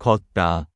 걷다